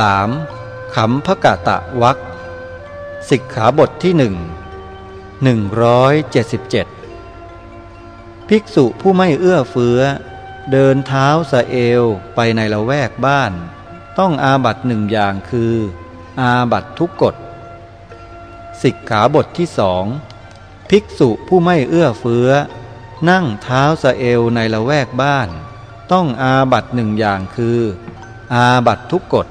3. ขำพกะตะวักสิกขาบทที่หนึ่งหนึ่งร้อยเจ็ดสิบเจ็ดภิกษุผู้ไม่เอื้อเฟื้อ เดินเท้าสะเอวไปในละแวกบ้าน ต้องอาบัตหนึ่งอย่างคือ อาบัตทุกกฎสิกขาบทที่สองภิกษุผู้ไม่เอื้อเฟื้อ นั่งเท้าสะเอวในละแวกบ้าน ต้องอาบัตหนึ่งอย่างคือ อาบัตทุกกฎ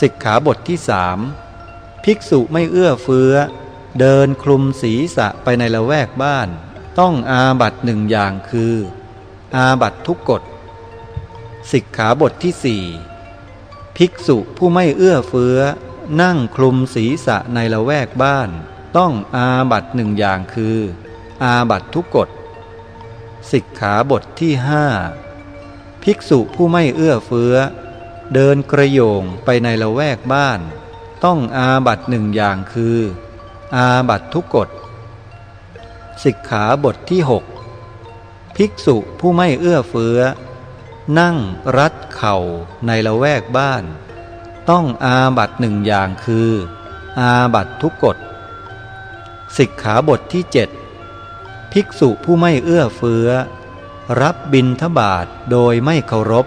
สิกขาบทที่สามภิกษุไม่เอื้อเฟื้อ เดินคลุมศีรษะไปในละแวกบ้าน ต้องอาบัตหนึ่งอย่างคือ อาบัตทุกกฎสิกขาบทที่สี่ภิกษุผู้ไม่เอื้อเฟื้อ นั่งคลุมศีรษะในละแวกบ้าน ต้องอาบัตหนึ่งอย่างคือ อาบัตทุกกฎสิกขาบทที่ห้าภิกษุผู้ไม่เอื้อเฟื้อ เดินกระโยงไปในละแวกบ้าน ต้องอาบัตหนึ่งอย่างคือ อาบัตทุกกฎสิกขาบทที่หกภิกษุผู้ไม่เอื้อเฟื้อ นั่งรัดเข่าในละแวกบ้าน ต้องอาบัตหนึ่งอย่างคือ อาบัตทุกกฎสิกขาบทที่เจ็ดภิกษุผู้ไม่เอื้อเฟื้อ รับบินทบาทโดยไม่เคารพ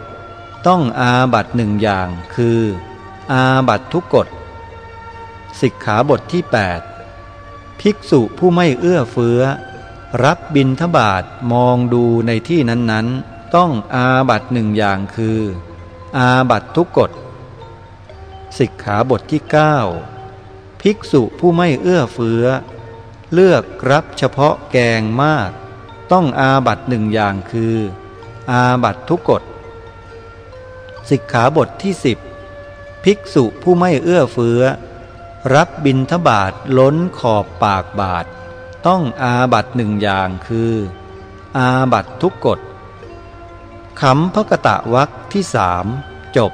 ต้องอาบัตหนึ่งอย่างคือ อาบัตทุกกฎสิกขาบทที่ 8 ภิกษุผู้ไม่เอื้อเฟื้อ รับบินทบาทมองดูในที่นั้นๆ ต้องอาบัตหนึ่งอย่างคือ อาบัตทุกกฎสิกขาบทที่ 9 ภิกษุผู้ไม่เอื้อเฟื้อ เลือกรับเฉพาะแกงมาก ต้องอาบัตหนึ่งอย่างคือ อาบัตทุกกฎ สิกขาบทที่สิบภิกษุผู้ไม่เอื้อเฟื้อ รับบินทบาทล้นขอบปากบาท ต้องอาบัตหนึ่งอย่างคือ อาบัตทุกกฎขำพระกตะวักที่สามจบ